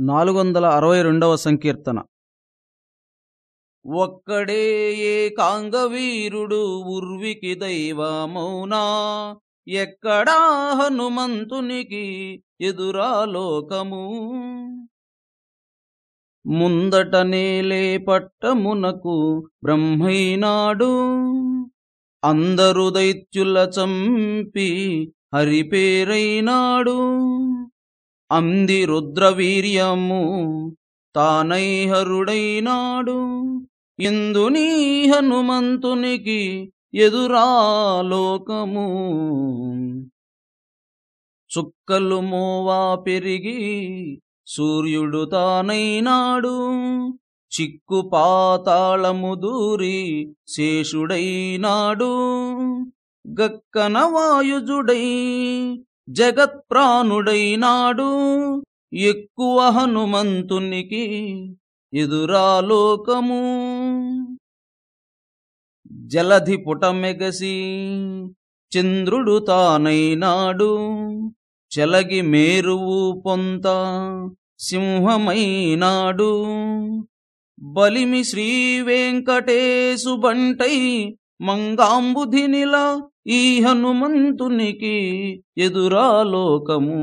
నాలుగు వందల అరవై రెండవ సంకీర్తన. ఒక్కడే ఏకాంగ వీరుడు ఉర్వికి దైవమౌనా? ఎక్కడా హనుమంతునికి ఎదురాలోకము? ముందట నేలే పట్టమునకు బ్రహ్మైనాడు. అందరు దైత్యుల చంపి హరిపేరైనాడు. అంది రుద్రవీర్యము తానైహరుడైనాడు ఇందునీ హనుమంతునికి ఎదురాలోకము చుక్కలు మోవా పెరిగి సూర్యుడు తానైనాడు చిక్కు పాతాళము దూరి శేషుడైనాడు గక్కన వాయుజుడై జగత్ప్రాణుడైనాడు. ఎక్కువ హనుమంతునికి ఎదురాలోకము. జలధి పుటమెగసి చంద్రుడు తానైనాడు. చెలగి మేరువు పొంత సింహమైనాడు. బలిమి శ్రీవేంకటేశు బంటై మంగాంబుధినిలా ఈ హనుమంతునికి ఎదురాలోకము